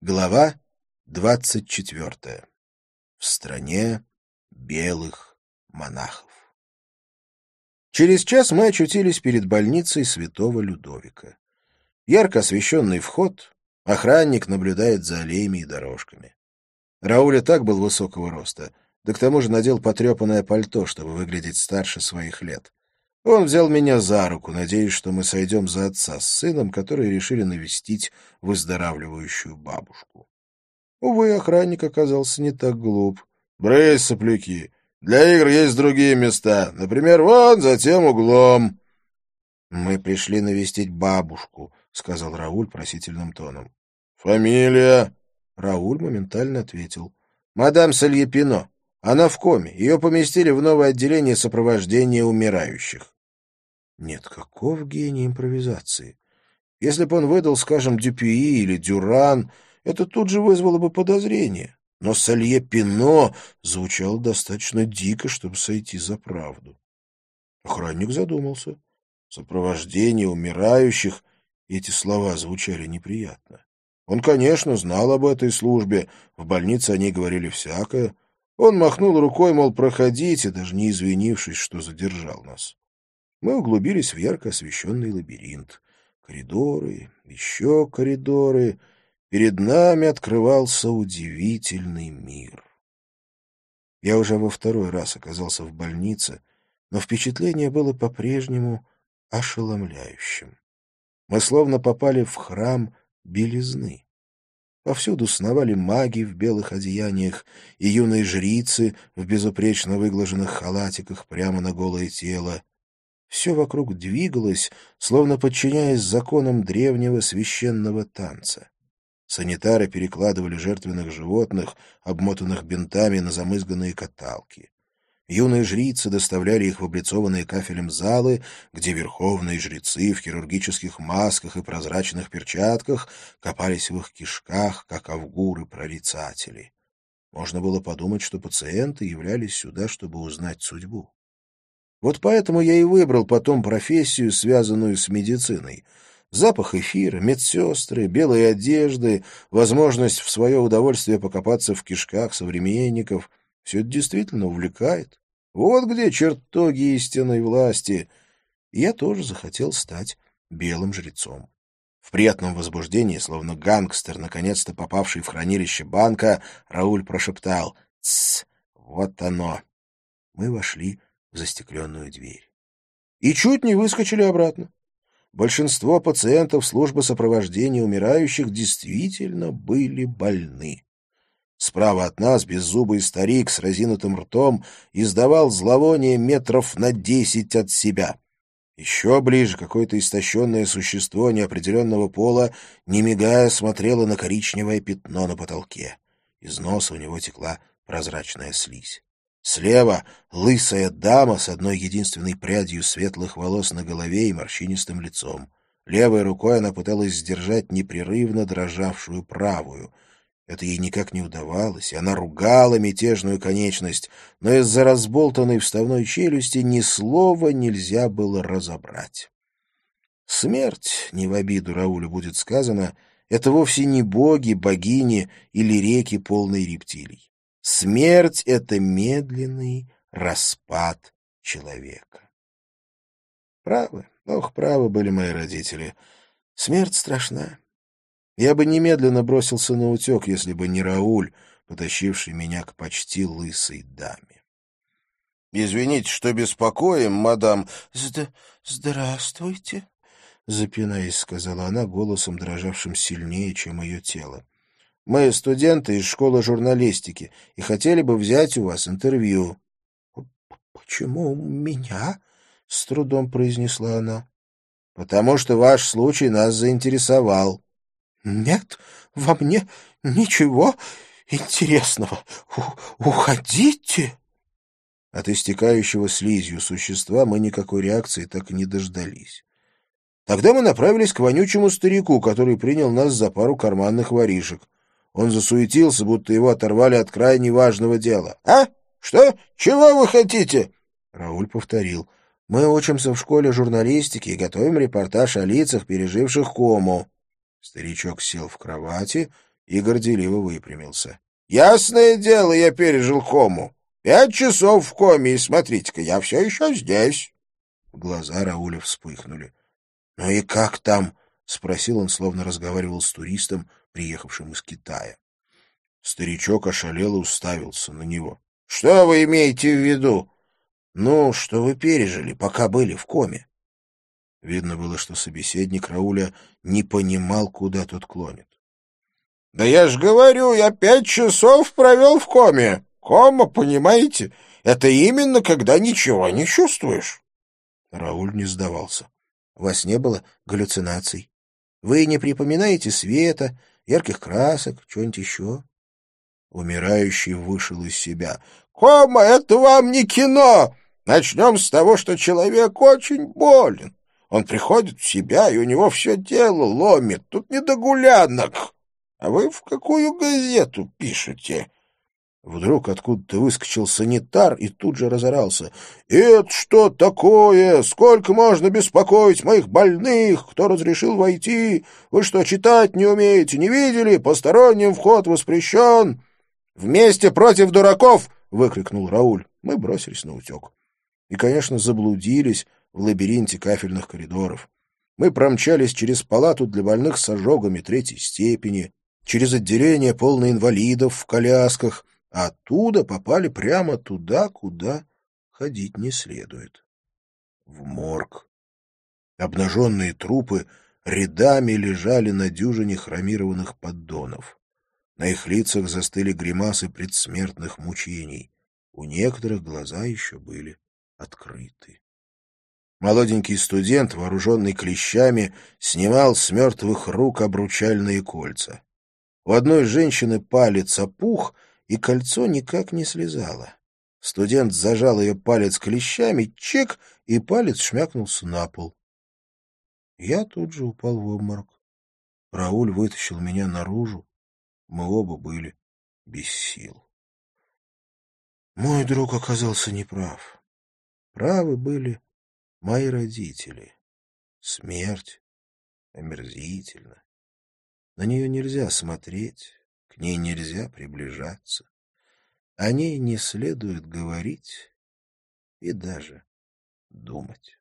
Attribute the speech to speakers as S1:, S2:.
S1: Глава двадцать четвертая. В стране белых монахов. Через час мы очутились перед больницей святого Людовика. Ярко освещенный вход, охранник наблюдает за аллеями и дорожками. Рауль и так был высокого роста, да к тому же надел потрепанное пальто, чтобы выглядеть старше своих лет. Он взял меня за руку, надеясь, что мы сойдем за отца с сыном, которые решили навестить выздоравливающую бабушку. Увы, охранник оказался не так глуп. — Брысь, сопляки! Для игр есть другие места. Например, вон за тем углом. — Мы пришли навестить бабушку, — сказал Рауль просительным тоном. — Фамилия? Рауль моментально ответил. — Мадам Сальепино. Она в коме. Ее поместили в новое отделение сопровождения умирающих. Нет, каков гений импровизации? Если бы он выдал, скажем, Дюпюи или Дюран, это тут же вызвало бы подозрение. Но Салье Пино звучало достаточно дико, чтобы сойти за правду. Охранник задумался. Сопровождение умирающих — эти слова звучали неприятно. Он, конечно, знал об этой службе, в больнице они говорили всякое. Он махнул рукой, мол, проходите, даже не извинившись, что задержал нас. Мы углубились в ярко освещенный лабиринт. Коридоры, еще коридоры. Перед нами открывался удивительный мир. Я уже во второй раз оказался в больнице, но впечатление было по-прежнему ошеломляющим. Мы словно попали в храм белизны. Повсюду сновали маги в белых одеяниях и юные жрицы в безупречно выглаженных халатиках прямо на голое тело. Все вокруг двигалось, словно подчиняясь законам древнего священного танца. Санитары перекладывали жертвенных животных, обмотанных бинтами на замызганные каталки. Юные жрицы доставляли их в облицованные кафелем залы, где верховные жрецы в хирургических масках и прозрачных перчатках копались в их кишках, как авгуры-прорицатели. Можно было подумать, что пациенты являлись сюда, чтобы узнать судьбу. Вот поэтому я и выбрал потом профессию, связанную с медициной. Запах эфира, медсестры, белые одежды, возможность в свое удовольствие покопаться в кишках современников — все это действительно увлекает. Вот где чертоги истинной власти. Я тоже захотел стать белым жрецом. В приятном возбуждении, словно гангстер, наконец-то попавший в хранилище банка, Рауль прошептал «Тссс, вот оно». Мы вошли в застекленную дверь. И чуть не выскочили обратно. Большинство пациентов службы сопровождения умирающих действительно были больны. Справа от нас беззубый старик с разинутым ртом издавал зловоние метров на десять от себя. Еще ближе какое-то истощенное существо неопределенного пола, не мигая, смотрело на коричневое пятно на потолке. Из носа у него текла прозрачная слизь. Слева — лысая дама с одной единственной прядью светлых волос на голове и морщинистым лицом. Левой рукой она пыталась сдержать непрерывно дрожавшую правую. Это ей никак не удавалось, и она ругала мятежную конечность, но из-за разболтанной вставной челюсти ни слова нельзя было разобрать. Смерть, не в обиду Раулю будет сказано, это вовсе не боги, богини или реки, полные рептилий. Смерть — это медленный распад человека. Правы, ох, правы были мои родители. Смерть страшна. Я бы немедленно бросился на утек, если бы не Рауль, потащивший меня к почти лысой даме. — Извините, что беспокоим, мадам. Зд — Здравствуйте, — запинаясь, сказала она голосом, дрожавшим сильнее, чем ее тело. Мы студенты из школы журналистики и хотели бы взять у вас интервью. — Почему меня? — с трудом произнесла она. — Потому что ваш случай нас заинтересовал. — Нет, во мне ничего интересного. У уходите. От истекающего слизью существа мы никакой реакции так и не дождались. Тогда мы направились к вонючему старику, который принял нас за пару карманных воришек. Он засуетился, будто его оторвали от крайне важного дела. «А? Что? Чего вы хотите?» Рауль повторил. «Мы учимся в школе журналистики и готовим репортаж о лицах, переживших кому». Старичок сел в кровати и горделиво выпрямился. — Ясное дело, я пережил кому. Пять часов в коме, и смотрите-ка, я все еще здесь. Глаза Рауля вспыхнули. — Ну и как там? — спросил он, словно разговаривал с туристом, приехавшим из Китая. Старичок ошалело уставился на него. — Что вы имеете в виду? — Ну, что вы пережили, пока были в коме. Видно было, что собеседник Рауля не понимал, куда тот клонит. — Да я ж говорю, я пять часов провел в коме. Кома, понимаете, это именно когда ничего не чувствуешь. Рауль не сдавался. Во сне было галлюцинаций. Вы не припоминаете света, ярких красок, чего-нибудь еще? Умирающий вышел из себя. «Кома, это вам не кино! Начнем с того, что человек очень болен. Он приходит в себя, и у него все тело ломит. Тут не до гулянок. А вы в какую газету пишете?» Вдруг откуда-то выскочил санитар и тут же разорался. «Это что такое? Сколько можно беспокоить моих больных? Кто разрешил войти? Вы что, читать не умеете? Не видели? Посторонним вход воспрещен!» «Вместе против дураков!» — выкрикнул Рауль. Мы бросились на утек. И, конечно, заблудились в лабиринте кафельных коридоров. Мы промчались через палату для больных с ожогами третьей степени, через отделение полное инвалидов в колясках — а оттуда попали прямо туда, куда ходить не следует. В морг. Обнаженные трупы рядами лежали на дюжине хромированных поддонов. На их лицах застыли гримасы предсмертных мучений. У некоторых глаза еще были открыты. Молоденький студент, вооруженный клещами, снимал с мертвых рук обручальные кольца. У одной женщины палец опух — и кольцо никак не слезало. Студент зажал ее палец клещами, чек, и палец шмякнулся на пол. Я тут же упал в обморок. Рауль вытащил меня наружу. Мы оба были без сил. Мой друг оказался неправ. Правы были мои родители. Смерть омерзительна. На нее нельзя смотреть, к ней нельзя приближаться. О ней не следует говорить и даже думать.